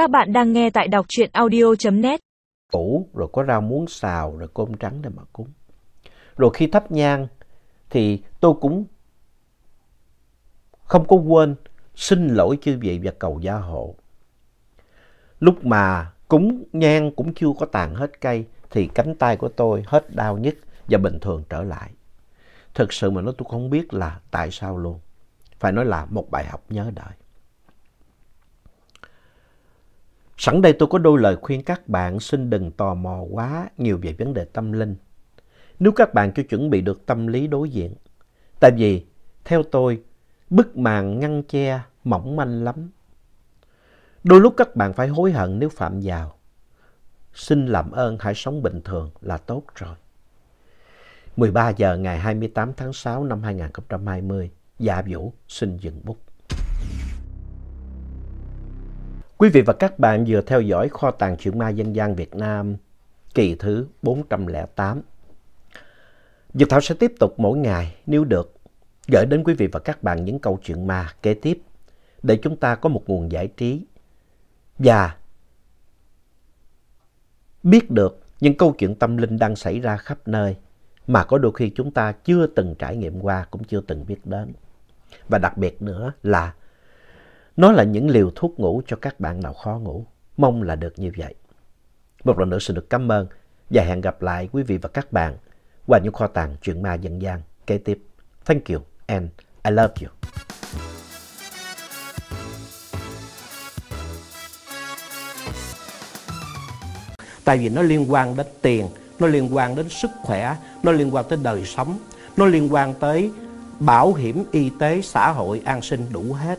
Các bạn đang nghe tại đọc truyện audio.net. củ, rồi có rau muống xào, rồi cơm trắng để mà cúng. Rồi khi thắp nhang thì tôi cũng không có quên xin lỗi chư vị và cầu gia hộ. Lúc mà cúng nhang cũng chưa có tàn hết cây thì cánh tay của tôi hết đau nhất và bình thường trở lại. Thực sự mà nói tôi không biết là tại sao luôn. Phải nói là một bài học nhớ đời. Sẵn đây tôi có đôi lời khuyên các bạn xin đừng tò mò quá nhiều về vấn đề tâm linh. Nếu các bạn chưa chuẩn bị được tâm lý đối diện. Tại vì, theo tôi, bức màn ngăn che mỏng manh lắm. Đôi lúc các bạn phải hối hận nếu phạm vào. Xin làm ơn hãy sống bình thường là tốt rồi. 13 giờ ngày 28 tháng 6 năm 2020, Dạ Vũ xin dừng bút. Quý vị và các bạn vừa theo dõi kho tàng truyện ma dân gian Việt Nam, kỳ thứ 408. Dược Thảo sẽ tiếp tục mỗi ngày, nếu được gửi đến quý vị và các bạn những câu chuyện ma kế tiếp, để chúng ta có một nguồn giải trí và biết được những câu chuyện tâm linh đang xảy ra khắp nơi, mà có đôi khi chúng ta chưa từng trải nghiệm qua, cũng chưa từng biết đến. Và đặc biệt nữa là nó là những liều thuốc ngủ cho các bạn nào khó ngủ. Mong là được như vậy. Một lần nữa xin được cảm ơn và hẹn gặp lại quý vị và các bạn qua những kho tàng chuyện ma dân gian kế tiếp. Thank you and I love you. Tại vì nó liên quan đến tiền, nó liên quan đến sức khỏe, nó liên quan tới đời sống, nó liên quan tới bảo hiểm y tế, xã hội, an sinh đủ hết.